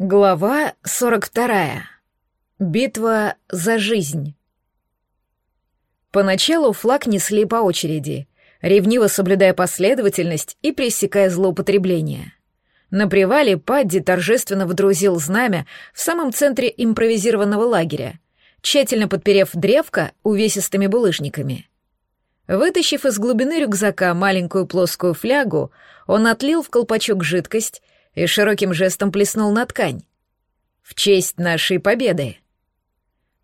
Глава 42. Битва за жизнь. Поначалу флаг несли по очереди, ревниво соблюдая последовательность и пресекая злоупотребление. На привале Падди торжественно вдрузил знамя в самом центре импровизированного лагеря, тщательно подперев древко увесистыми булыжниками. Вытащив из глубины рюкзака маленькую плоскую флягу, он отлил в колпачок жидкость и широким жестом плеснул на ткань. «В честь нашей победы!»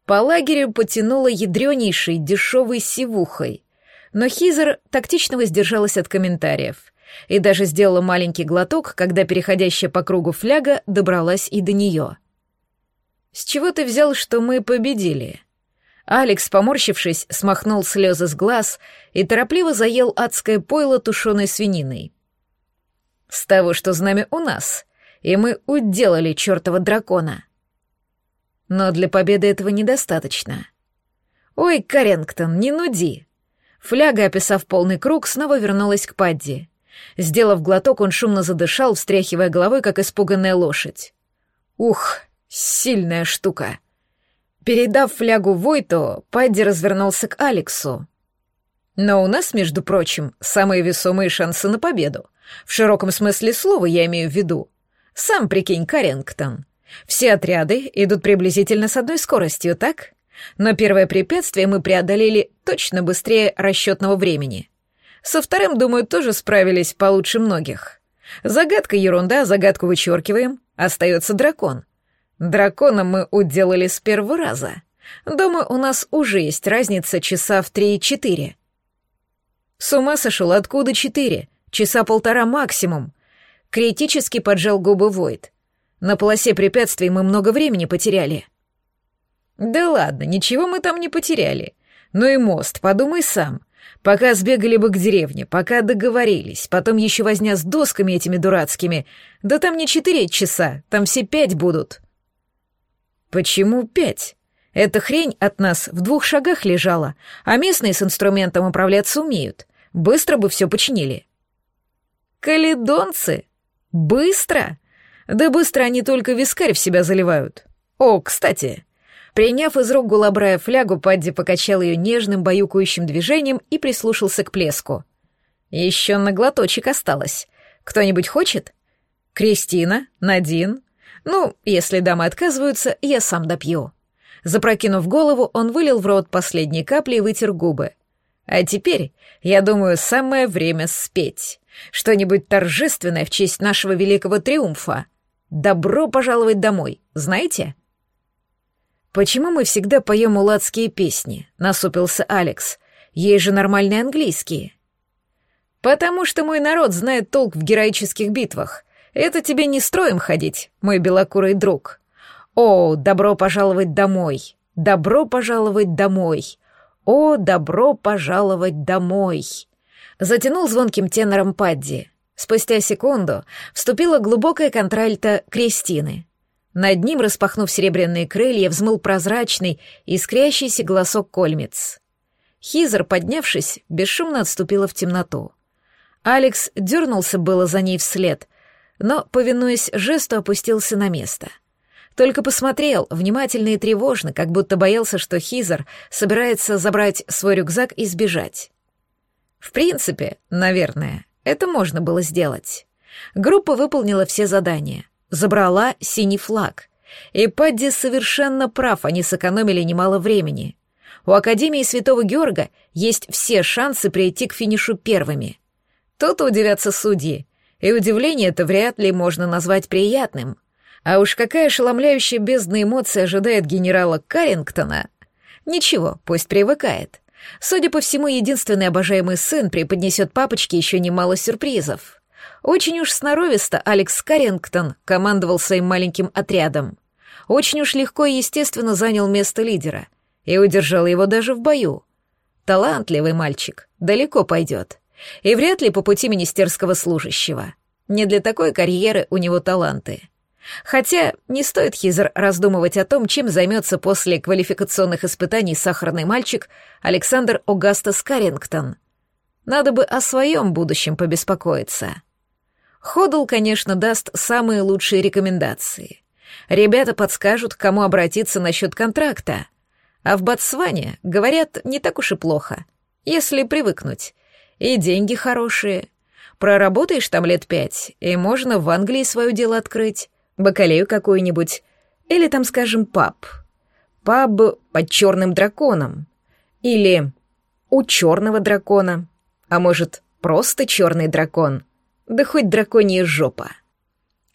По лагерю потянуло ядренейшей дешевой сивухой, но Хизер тактично воздержалась от комментариев и даже сделала маленький глоток, когда переходящая по кругу фляга добралась и до нее. «С чего ты взял, что мы победили?» Алекс, поморщившись, смахнул слезы с глаз и торопливо заел адское пойло тушеной свининой. С того, что знамя у нас, и мы уделали чертова дракона. Но для победы этого недостаточно. Ой, Карингтон, не нуди. Фляга, описав полный круг, снова вернулась к Падди. Сделав глоток, он шумно задышал, встряхивая головой, как испуганная лошадь. Ух, сильная штука. Передав флягу Войту, Падди развернулся к Алексу. Но у нас, между прочим, самые весомые шансы на победу. В широком смысле слова я имею в виду. Сам прикинь, Карингтон. Все отряды идут приблизительно с одной скоростью, так? Но первое препятствие мы преодолели точно быстрее расчетного времени. Со вторым, думаю, тоже справились получше многих. Загадка ерунда, загадку вычеркиваем. Остается дракон. Дракона мы уделали с первого раза. Думаю, у нас уже есть разница часа в три и четыре. С ума сошел, откуда четыре? Часа полтора максимум. Критически поджал губы Войд. На полосе препятствий мы много времени потеряли. Да ладно, ничего мы там не потеряли. Ну и мост, подумай сам. Пока сбегали бы к деревне, пока договорились, потом еще возня с досками этими дурацкими. Да там не четыре часа, там все пять будут. Почему пять? Эта хрень от нас в двух шагах лежала, а местные с инструментом управляться умеют. Быстро бы все починили. Каледонцы? Быстро? Да быстро они только вискарь в себя заливают. О, кстати. Приняв из рук Гулабрая флягу, Падди покачал ее нежным, баюкающим движением и прислушался к плеску. Еще на глоточек осталось. Кто-нибудь хочет? Кристина? Надин? Ну, если дамы отказываются, я сам допью. Запрокинув голову, он вылил в рот последние капли и вытер губы. А теперь, я думаю, самое время спеть. Что-нибудь торжественное в честь нашего великого триумфа. Добро пожаловать домой, знаете? Почему мы всегда поем мулацкие песни? Насупился Алекс. Есть же нормальные английские. Потому что мой народ знает толк в героических битвах. Это тебе не строим ходить, мой белокурый друг. О, добро пожаловать домой. Добро пожаловать домой. О, добро пожаловать домой затянул звонким тенором Падди. Спустя секунду вступила глубокая контральта Кристины. Над ним, распахнув серебряные крылья, взмыл прозрачный, искрящийся голосок Кольмиц. Хизер, поднявшись, бесшумно отступила в темноту. Алекс дернулся было за ней вслед, но, повинуясь жесту, опустился на место. Только посмотрел, внимательно и тревожно, как будто боялся, что Хизер собирается забрать свой рюкзак и сбежать. В принципе, наверное, это можно было сделать. Группа выполнила все задания, забрала синий флаг. И Падди совершенно прав, они сэкономили немало времени. У Академии Святого Георга есть все шансы прийти к финишу первыми. Тут удивятся судьи, и удивление это вряд ли можно назвать приятным. А уж какая ошеломляющая бездна эмоций ожидает генерала Каррингтона. Ничего, пусть привыкает. Судя по всему, единственный обожаемый сын преподнесет папочке еще немало сюрпризов. Очень уж сноровисто Алекс Каррингтон командовал своим маленьким отрядом. Очень уж легко и естественно занял место лидера и удержал его даже в бою. Талантливый мальчик, далеко пойдет. И вряд ли по пути министерского служащего. Не для такой карьеры у него таланты. Хотя не стоит Хизер раздумывать о том, чем займется после квалификационных испытаний сахарный мальчик Александр Огастас Каррингтон. Надо бы о своем будущем побеспокоиться. Ходл, конечно, даст самые лучшие рекомендации. Ребята подскажут, к кому обратиться насчет контракта. А в Ботсване, говорят, не так уж и плохо, если привыкнуть. И деньги хорошие. Проработаешь там лет пять, и можно в Англии свое дело открыть, бакалею какую-нибудь, или там, скажем, паб. Паб под черным драконом. Или у черного дракона. А может, просто черный дракон. Да хоть драконья жопа.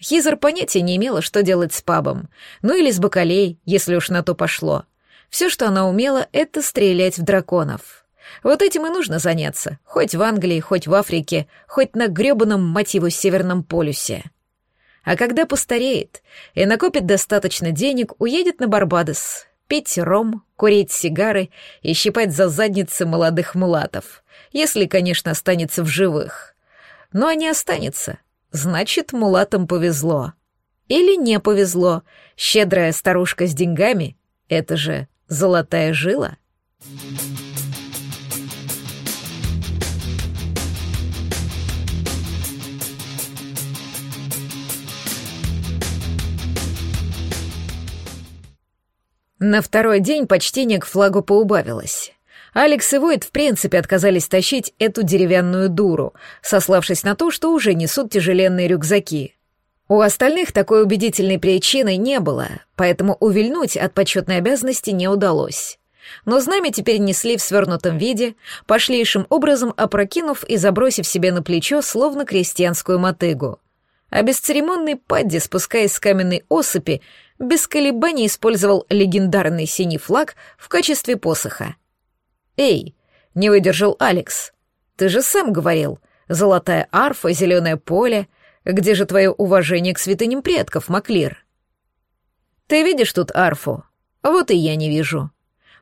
Хизер понятия не имела, что делать с пабом. Ну или с бакалей, если уж на то пошло. Все, что она умела, это стрелять в драконов. Вот этим и нужно заняться, хоть в Англии, хоть в Африке, хоть на грёбаном мотиву Северном полюсе. А когда постареет и накопит достаточно денег, уедет на Барбадос, пить ром, курить сигары и щипать за задницы молодых мулатов, если, конечно, останется в живых. Но не останется, значит, мулатам повезло. Или не повезло, щедрая старушка с деньгами — это же золотая жила. Thank you. На второй день почтение к флагу поубавилось. Алекс и Войт в принципе отказались тащить эту деревянную дуру, сославшись на то, что уже несут тяжеленные рюкзаки. У остальных такой убедительной причины не было, поэтому увильнуть от почетной обязанности не удалось. Но знамя теперь несли в свернутом виде, пошлейшим образом опрокинув и забросив себе на плечо словно крестьянскую мотыгу. А бесцеремонный Падди, спускаясь с каменной осыпи, без колебаний использовал легендарный синий флаг в качестве посоха. «Эй!» — не выдержал Алекс. «Ты же сам говорил, золотая арфа, зеленое поле. Где же твое уважение к святыням предков, Маклир?» «Ты видишь тут арфу? Вот и я не вижу».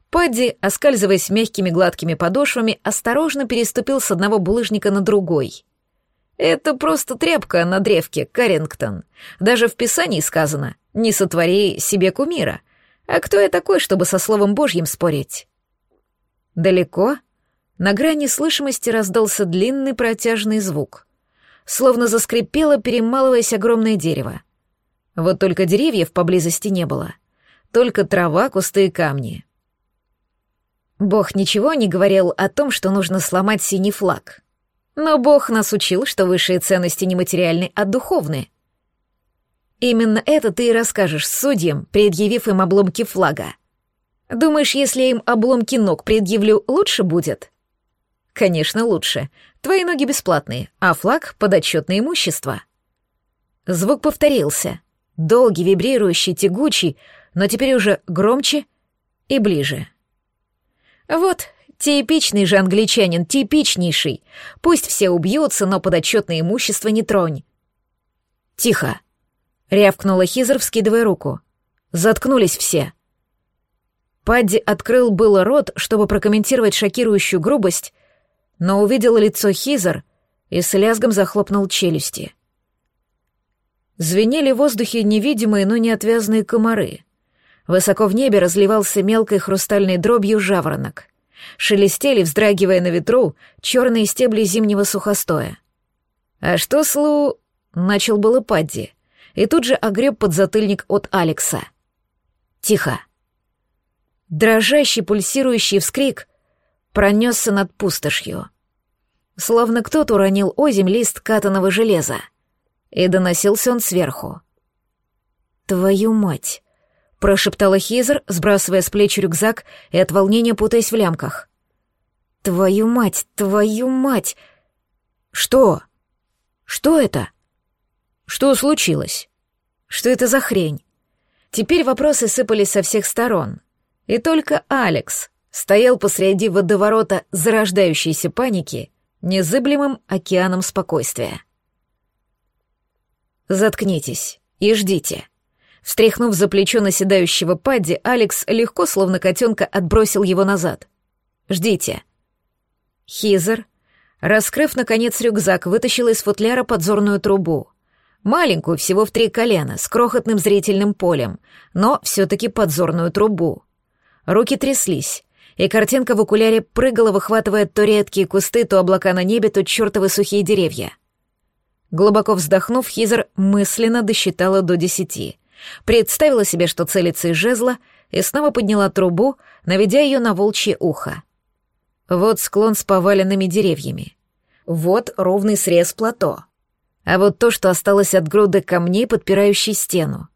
Падди, оскальзываясь мягкими гладкими подошвами, осторожно переступил с одного булыжника на другой. «Это просто тряпка на древке, Карингтон. Даже в Писании сказано — не сотвори себе кумира. А кто я такой, чтобы со Словом Божьим спорить? Далеко? На грани слышимости раздался длинный протяжный звук. Словно заскрипело, перемалываясь огромное дерево. Вот только деревьев поблизости не было. Только трава, кусты и камни. Бог ничего не говорил о том, что нужно сломать синий флаг. Но Бог нас учил, что высшие ценности не материальны, а духовны — Именно это ты и расскажешь судьям, предъявив им обломки флага. Думаешь, если я им обломки ног предъявлю, лучше будет? Конечно, лучше. Твои ноги бесплатные, а флаг — подотчетное имущество. Звук повторился. Долгий, вибрирующий, тягучий, но теперь уже громче и ближе. Вот, типичный же англичанин, типичнейший. Пусть все убьются, но подотчетное имущество не тронь. Тихо. — рявкнула Хизер, вскидывая руку. «Заткнулись все». Падди открыл было рот, чтобы прокомментировать шокирующую грубость, но увидел лицо Хизер и с лязгом захлопнул челюсти. Звенели в воздухе невидимые, но неотвязные комары. Высоко в небе разливался мелкой хрустальной дробью жаворонок. Шелестели, вздрагивая на ветру, черные стебли зимнего сухостоя. «А что, Слу...» — начал было Падди и тут же огреб подзатыльник от Алекса. «Тихо!» Дрожащий, пульсирующий вскрик пронесся над пустошью. Словно кто-то уронил озимь лист катаного железа. И доносился он сверху. «Твою мать!» — прошептала Хизер, сбрасывая с плеч рюкзак и от волнения путаясь в лямках. «Твою мать! Твою мать!» «Что? Что это?» Что случилось? Что это за хрень? Теперь вопросы сыпались со всех сторон. И только Алекс стоял посреди водоворота зарождающейся паники незыблемым океаном спокойствия. «Заткнитесь и ждите». Встряхнув за плечо наседающего Падди, Алекс легко, словно котенка, отбросил его назад. «Ждите». Хизер, раскрыв, наконец, рюкзак, вытащил из футляра подзорную трубу — Маленькую, всего в три колена, с крохотным зрительным полем, но все-таки подзорную трубу. Руки тряслись, и картинка в окуляре прыгала, выхватывая то редкие кусты, то облака на небе, то чертовы сухие деревья. Глубоко вздохнув, Хизер мысленно досчитала до десяти, представила себе, что целится из жезла, и снова подняла трубу, наведя ее на волчье ухо. Вот склон с поваленными деревьями. Вот ровный срез плато. А вот то, что осталось от груды камней, подпирающей стену.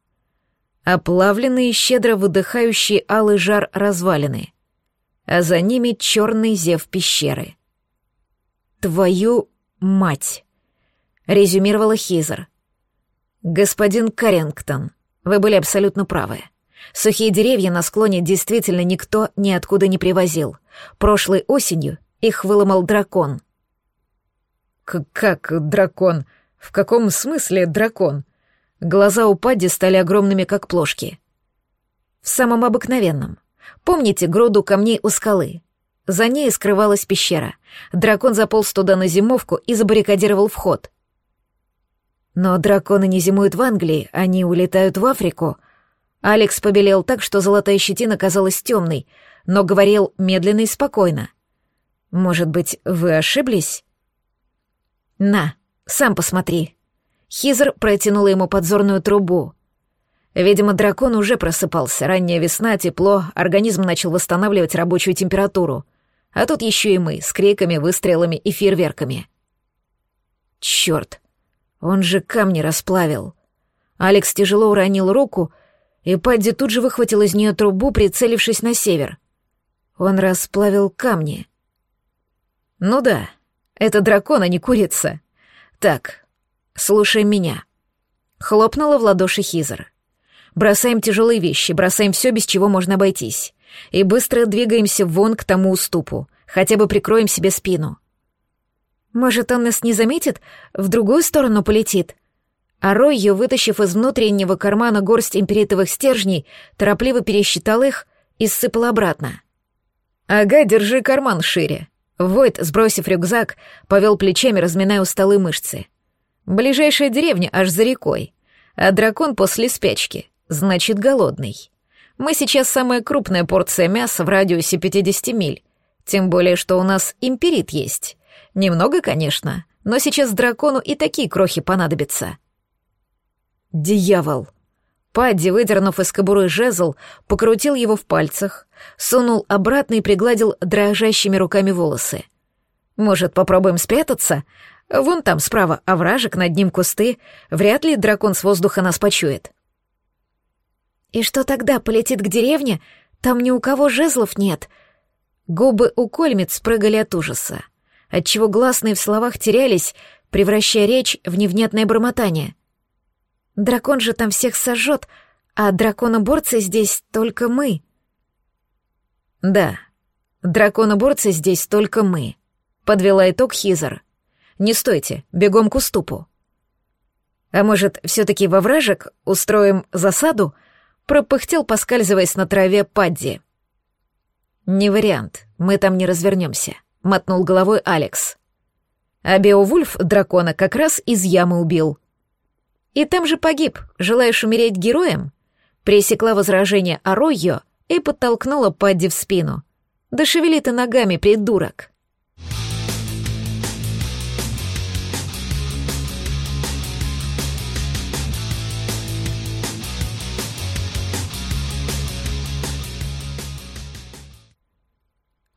Оплавленные, щедро выдыхающие алый жар развалины. А за ними черный зев пещеры. «Твою мать!» — резюмировала Хизер. «Господин Каррингтон, вы были абсолютно правы. Сухие деревья на склоне действительно никто ниоткуда не привозил. Прошлой осенью их выломал дракон. К «Как дракон? В каком смысле дракон?» Глаза у Падди стали огромными, как плошки. «В самом обыкновенном. Помните груду камней у скалы? За ней скрывалась пещера. Дракон заполз туда на зимовку и забаррикадировал вход. Но драконы не зимуют в Англии, они улетают в Африку — Алекс побелел так, что золотая щетина казалась темной, но говорил медленно и спокойно. «Может быть, вы ошиблись?» «На, сам посмотри». Хизер протянула ему подзорную трубу. Видимо, дракон уже просыпался. Ранняя весна, тепло, организм начал восстанавливать рабочую температуру. А тут еще и мы, с криками, выстрелами и фейерверками. Черт, он же камни расплавил. Алекс тяжело уронил руку, и Падди тут же выхватил из нее трубу, прицелившись на север. Он расплавил камни. «Ну да, это дракон, а не курица. Так, слушай меня». Хлопнула в ладоши Хизер. «Бросаем тяжелые вещи, бросаем все, без чего можно обойтись. И быстро двигаемся вон к тому уступу, хотя бы прикроем себе спину». «Может, он нас не заметит, в другую сторону полетит?» А Ройо, вытащив из внутреннего кармана горсть империтовых стержней, торопливо пересчитал их и сыпал обратно. «Ага, держи карман шире». Войт, сбросив рюкзак, повел плечами, разминая усталые мышцы. «Ближайшая деревня аж за рекой, а дракон после спячки, значит, голодный. Мы сейчас самая крупная порция мяса в радиусе 50 миль, тем более, что у нас империт есть. Немного, конечно, но сейчас дракону и такие крохи понадобятся». Дьявол! Падди, выдернув из кобуры жезл, покрутил его в пальцах, сунул обратно и пригладил дрожащими руками волосы. «Может, попробуем спрятаться? Вон там справа овражек, над ним кусты. Вряд ли дракон с воздуха нас почует». «И что тогда, полетит к деревне? Там ни у кого жезлов нет». Губы у Кольмиц прыгали от ужаса, отчего гласные в словах терялись, превращая речь в невнятное бормотание — Дракон же там всех сожжет, а драконоборцы здесь только мы. Да, драконоборцы здесь только мы, подвела итог Хизер. Не стойте, бегом к уступу. А может, все-таки во вражек устроим засаду? Пропыхтел, поскальзываясь на траве Падди. Не вариант, мы там не развернемся, мотнул головой Алекс. А Беовульф дракона как раз из ямы убил. И там же погиб. Желаешь умереть героем? Пресекла возражение Аройо и подтолкнула Падди в спину. Да шевели ты ногами, придурок.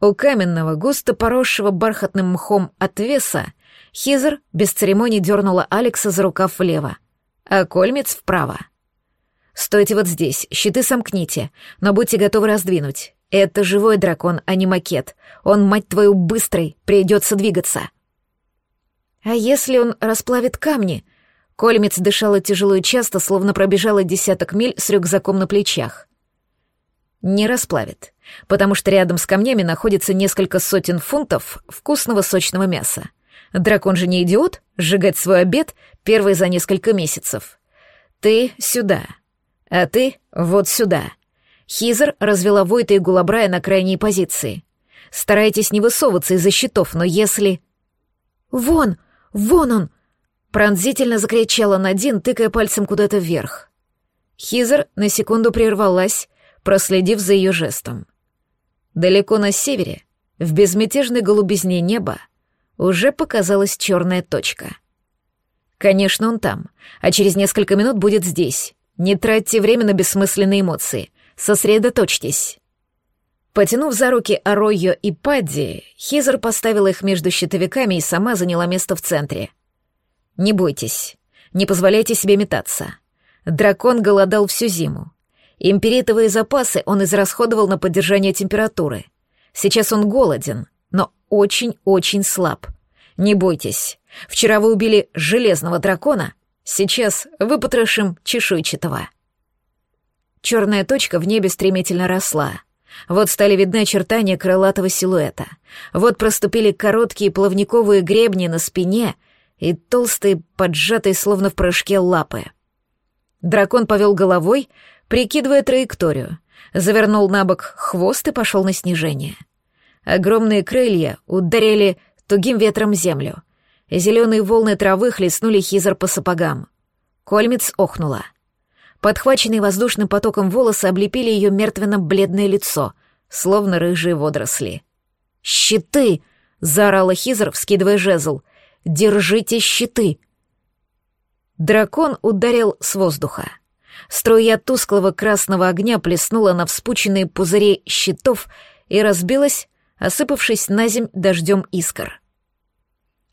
У каменного, густо поросшего бархатным мхом отвеса Хизер без церемоний дернула Алекса за рукав влево а кольмец вправо. Стойте вот здесь, щиты сомкните, но будьте готовы раздвинуть. Это живой дракон, а не макет. Он, мать твою, быстрый, придется двигаться. А если он расплавит камни? Кольмец дышала тяжело и часто, словно пробежала десяток миль с рюкзаком на плечах. Не расплавит, потому что рядом с камнями находится несколько сотен фунтов вкусного сочного мяса. Дракон же не идиот, сжигать свой обед первый за несколько месяцев. Ты сюда, а ты вот сюда. Хизер развела Войта и Гулабрая на крайней позиции. Старайтесь не высовываться из-за щитов, но если... «Вон! Вон он!» Пронзительно закричала Надин, тыкая пальцем куда-то вверх. Хизер на секунду прервалась, проследив за ее жестом. Далеко на севере, в безмятежной голубизне неба, уже показалась черная точка. Конечно, он там, а через несколько минут будет здесь. Не тратьте время на бессмысленные эмоции. Сосредоточьтесь. Потянув за руки Аройо и Падди, Хизер поставила их между щитовиками и сама заняла место в центре. «Не бойтесь, не позволяйте себе метаться. Дракон голодал всю зиму. Империтовые запасы он израсходовал на поддержание температуры. Сейчас он голоден, но очень-очень слаб. Не бойтесь, вчера вы убили железного дракона, сейчас выпотрошим чешуйчатого». Черная точка в небе стремительно росла — вот стали видны очертания крылатого силуэта. Вот проступили короткие плавниковые гребни на спине и толстые, поджатые, словно в прыжке, лапы. Дракон повел головой, прикидывая траекторию, завернул на бок хвост и пошел на снижение. Огромные крылья ударили тугим ветром землю. Зеленые волны травы хлестнули Хизер по сапогам. Кольмиц охнула. Подхваченные воздушным потоком волосы облепили ее мертвенно-бледное лицо, словно рыжие водоросли. «Щиты!» — заорала Хизер, вскидывая жезл. «Держите щиты!» Дракон ударил с воздуха. Струя тусклого красного огня плеснула на вспученные пузыри щитов и разбилась, осыпавшись на земь дождем искр.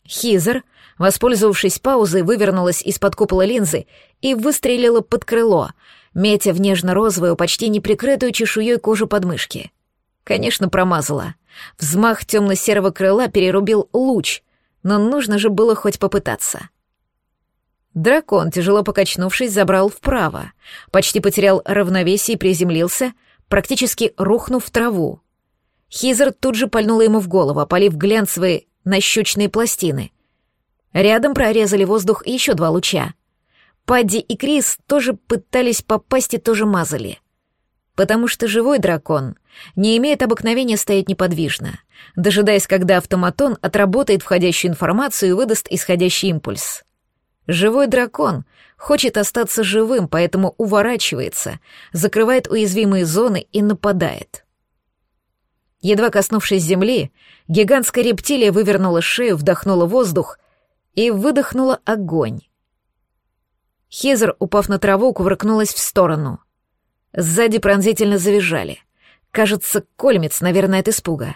Хизер Воспользовавшись паузой, вывернулась из-под купола линзы и выстрелила под крыло, метя в нежно-розовую, почти неприкрытую чешуей кожу подмышки. Конечно, промазала. Взмах темно-серого крыла перерубил луч, но нужно же было хоть попытаться. Дракон, тяжело покачнувшись, забрал вправо, почти потерял равновесие и приземлился, практически рухнув в траву. Хизер тут же пальнула ему в голову, опалив глянцевые нащечные пластины — Рядом прорезали воздух еще два луча. Падди и Крис тоже пытались попасть и тоже мазали. Потому что живой дракон не имеет обыкновения стоять неподвижно, дожидаясь, когда автоматон отработает входящую информацию и выдаст исходящий импульс. Живой дракон хочет остаться живым, поэтому уворачивается, закрывает уязвимые зоны и нападает. Едва коснувшись земли, гигантская рептилия вывернула шею, вдохнула воздух и выдохнула огонь. Хезер, упав на траву, кувыркнулась в сторону. Сзади пронзительно завизжали. Кажется, кольмец, наверное, от испуга.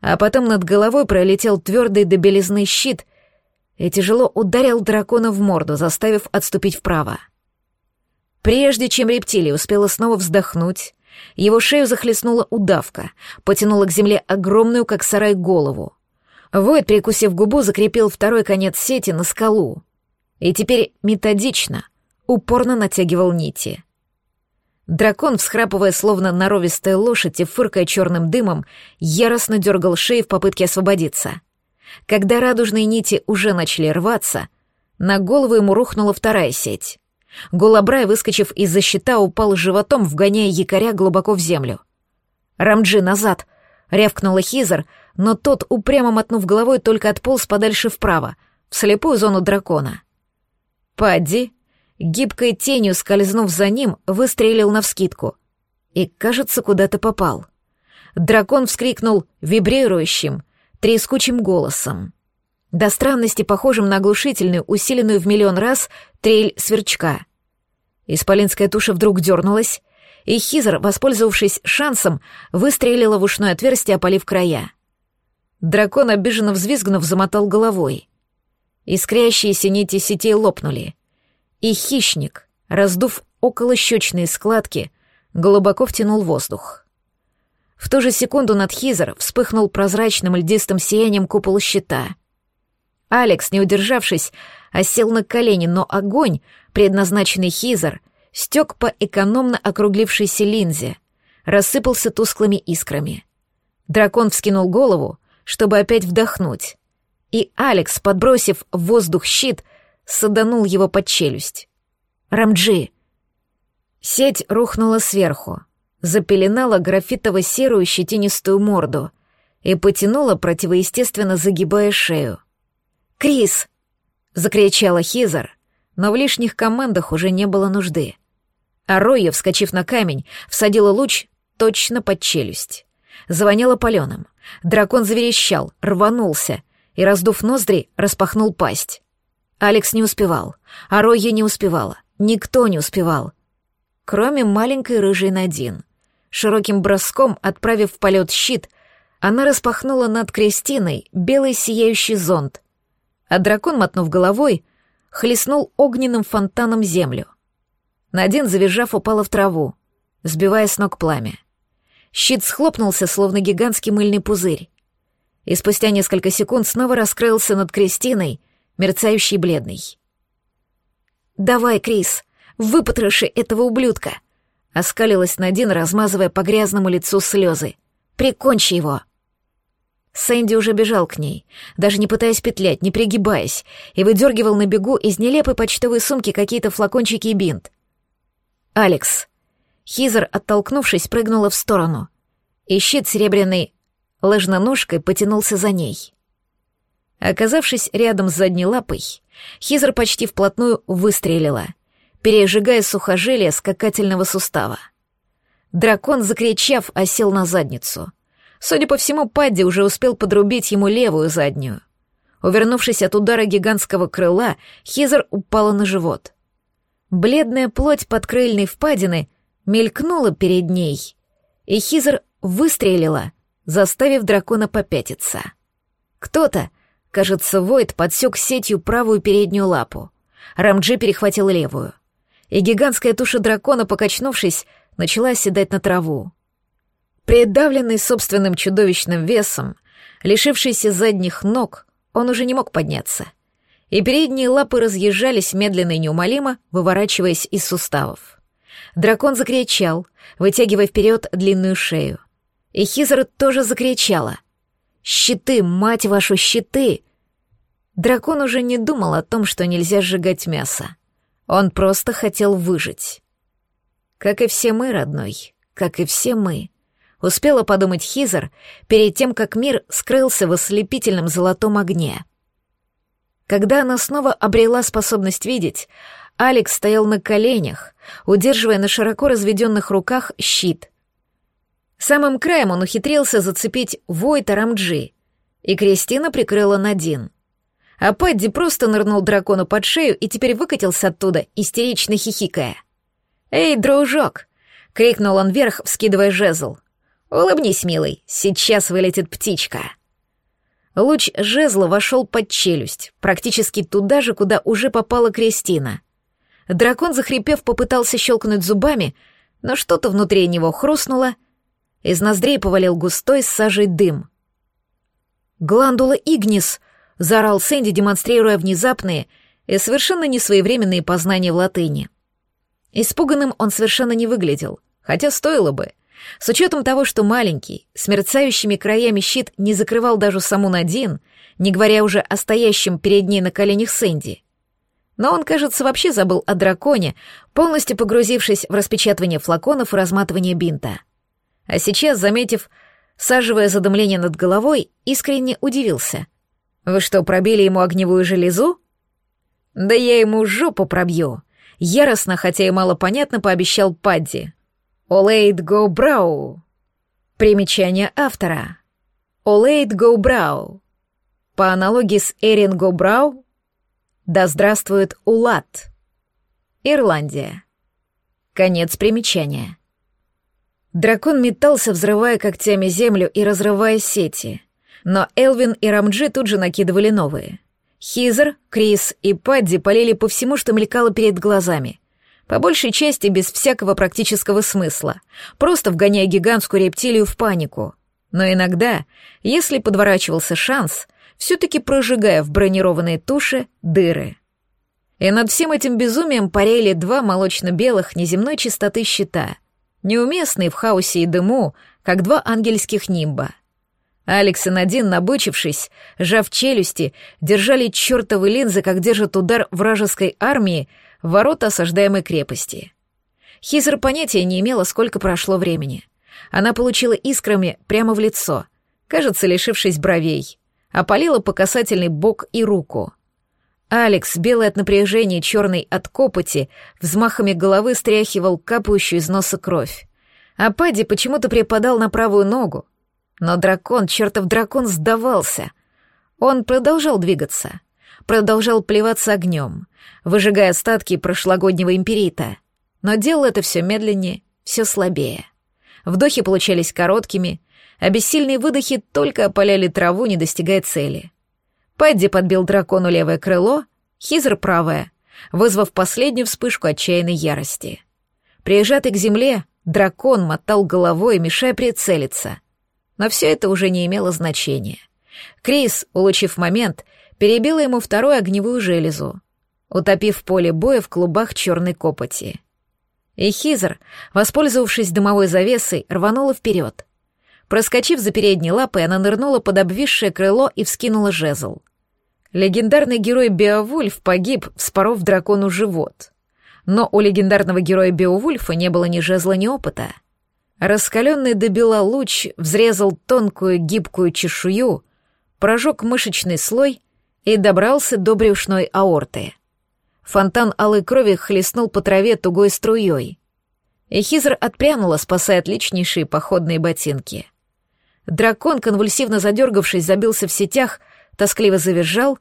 А потом над головой пролетел твердый до белизны щит и тяжело ударил дракона в морду, заставив отступить вправо. Прежде чем рептилия успела снова вздохнуть, его шею захлестнула удавка, потянула к земле огромную, как сарай, голову. Войд, прикусив губу, закрепил второй конец сети на скалу. И теперь методично, упорно натягивал нити. Дракон, всхрапывая словно норовистая лошадь и фыркая черным дымом, яростно дергал шеи в попытке освободиться. Когда радужные нити уже начали рваться, на голову ему рухнула вторая сеть. Голобрай, выскочив из-за щита, упал животом, вгоняя якоря глубоко в землю. «Рамджи, назад!» — рявкнула Хизер, но тот, упрямо мотнув головой, только отполз подальше вправо, в слепую зону дракона. Падди, гибкой тенью скользнув за ним, выстрелил навскидку. И, кажется, куда-то попал. Дракон вскрикнул вибрирующим, трескучим голосом. До странности похожим на оглушительную, усиленную в миллион раз, трель сверчка. Исполинская туша вдруг дернулась, и Хизер, воспользовавшись шансом, выстрелила в ушное отверстие, опалив края. Дракон, обиженно взвизгнув, замотал головой. Искрящиеся нити сетей лопнули. И хищник, раздув около щечные складки, глубоко втянул воздух. В ту же секунду над Хизер вспыхнул прозрачным льдистым сиянием купол щита. Алекс, не удержавшись, осел на колени, но огонь, предназначенный Хизер, стек по экономно округлившейся линзе, рассыпался тусклыми искрами. Дракон вскинул голову, чтобы опять вдохнуть. И Алекс, подбросив в воздух щит, саданул его под челюсть. «Рамджи!» Сеть рухнула сверху, запеленала графитово-серую щетинистую морду и потянула, противоестественно загибая шею. «Крис!» — закричала Хизер, но в лишних командах уже не было нужды. А Ройя, вскочив на камень, всадила луч точно под челюсть. Звонила паленым. Дракон заверещал, рванулся и, раздув ноздри, распахнул пасть. Алекс не успевал, а Ройя не успевала. никто не успевал, кроме маленькой рыжей Надин. Широким броском, отправив в полет щит, она распахнула над Кристиной белый сияющий зонт, а дракон, мотнув головой, хлестнул огненным фонтаном землю. Надин, завизжав, упала в траву, сбивая с ног пламя. Щит схлопнулся, словно гигантский мыльный пузырь. И спустя несколько секунд снова раскрылся над Кристиной, мерцающий бледный. «Давай, Крис, выпотроши этого ублюдка!» Оскалилась Надин, размазывая по грязному лицу слезы. «Прикончи его!» Сэнди уже бежал к ней, даже не пытаясь петлять, не пригибаясь, и выдергивал на бегу из нелепой почтовой сумки какие-то флакончики и бинт. «Алекс!» Хизер, оттолкнувшись, прыгнула в сторону, и щит серебряной лыжноножкой потянулся за ней. Оказавшись рядом с задней лапой, Хизер почти вплотную выстрелила, пережигая сухожилие скакательного сустава. Дракон, закричав, осел на задницу. Судя по всему, Падди уже успел подрубить ему левую заднюю. Увернувшись от удара гигантского крыла, Хизер упала на живот. Бледная плоть подкрыльной впадины мелькнула перед ней, и Хизер выстрелила, заставив дракона попятиться. Кто-то, кажется, Войд подсек сетью правую переднюю лапу. Рамджи перехватил левую. И гигантская туша дракона, покачнувшись, начала оседать на траву. Придавленный собственным чудовищным весом, лишившийся задних ног, он уже не мог подняться. И передние лапы разъезжались медленно и неумолимо, выворачиваясь из суставов. Дракон закричал, вытягивая вперед длинную шею. И Хизер тоже закричала. «Щиты, мать вашу, щиты!» Дракон уже не думал о том, что нельзя сжигать мясо. Он просто хотел выжить. Как и все мы, родной, как и все мы. Успела подумать Хизер перед тем, как мир скрылся в ослепительном золотом огне. Когда она снова обрела способность видеть, Алекс стоял на коленях, удерживая на широко разведенных руках щит. Самым краем он ухитрился зацепить Войта Рамджи, и Кристина прикрыла Надин. А Падди просто нырнул дракону под шею и теперь выкатился оттуда, истерично хихикая. «Эй, дружок!» — крикнул он вверх, вскидывая жезл. «Улыбнись, милый, сейчас вылетит птичка». Луч жезла вошел под челюсть, практически туда же, куда уже попала Кристина — Дракон, захрипев, попытался щелкнуть зубами, но что-то внутри него хрустнуло. Из ноздрей повалил густой с сажей дым. «Гландула Игнис!» — заорал Сэнди, демонстрируя внезапные и совершенно несвоевременные познания в латыни. Испуганным он совершенно не выглядел, хотя стоило бы. С учетом того, что маленький, с мерцающими краями щит не закрывал даже саму Надин, не говоря уже о стоящем перед ней на коленях Сэнди — но он, кажется, вообще забыл о драконе, полностью погрузившись в распечатывание флаконов и разматывание бинта. А сейчас, заметив саживое задымление над головой, искренне удивился. «Вы что, пробили ему огневую железу?» «Да я ему жопу пробью!» Яростно, хотя и мало понятно, пообещал Падди. «Олейд Brow». Примечание автора. «Олейд Brow». По аналогии с Эрин Brow да здравствует Улат. Ирландия. Конец примечания. Дракон метался, взрывая когтями землю и разрывая сети. Но Элвин и Рамджи тут же накидывали новые. Хизер, Крис и Падди полили по всему, что мелькало перед глазами. По большей части без всякого практического смысла, просто вгоняя гигантскую рептилию в панику. Но иногда, если подворачивался шанс, все-таки прожигая в бронированные туши дыры. И над всем этим безумием парели два молочно-белых неземной чистоты щита, неуместные в хаосе и дыму, как два ангельских нимба. Алекс и Надин, набычившись, сжав челюсти, держали чертовы линзы, как держит удар вражеской армии в ворота осаждаемой крепости. Хизер понятия не имела, сколько прошло времени. Она получила искрами прямо в лицо, кажется, лишившись бровей опалила по касательной бок и руку. Алекс, белый от напряжения, черный от копоти, взмахами головы стряхивал капающую из носа кровь. А Падди почему-то припадал на правую ногу. Но дракон, чертов дракон, сдавался. Он продолжал двигаться. продолжал плеваться огнем, выжигая остатки прошлогоднего империта. Но делал это все медленнее, все слабее. Вдохи получались короткими, а бессильные выдохи только опаляли траву, не достигая цели. Падди подбил дракону левое крыло, Хизер — правое, вызвав последнюю вспышку отчаянной ярости. Прижатый к земле, дракон мотал головой, мешая прицелиться. Но все это уже не имело значения. Крис, улучив момент, перебила ему вторую огневую железу, утопив поле боя в клубах черной копоти. И Хизер, воспользовавшись дымовой завесой, рванула вперед. Проскочив за передней лапой, она нырнула под обвисшее крыло и вскинула жезл. Легендарный герой Беовульф погиб, вспоров дракону живот. Но у легендарного героя Беовульфа не было ни жезла, ни опыта. Раскаленный до бела луч взрезал тонкую гибкую чешую, прожег мышечный слой и добрался до брюшной аорты. Фонтан алой крови хлестнул по траве тугой струей. И Хизер отпрянула, спасая отличнейшие походные ботинки. Дракон, конвульсивно задергавшись, забился в сетях, тоскливо завизжал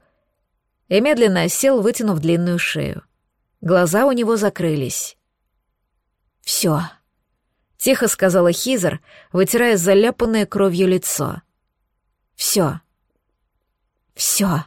и медленно осел, вытянув длинную шею. Глаза у него закрылись. «Все», — тихо сказала Хизер, вытирая заляпанное кровью лицо. «Все. Все».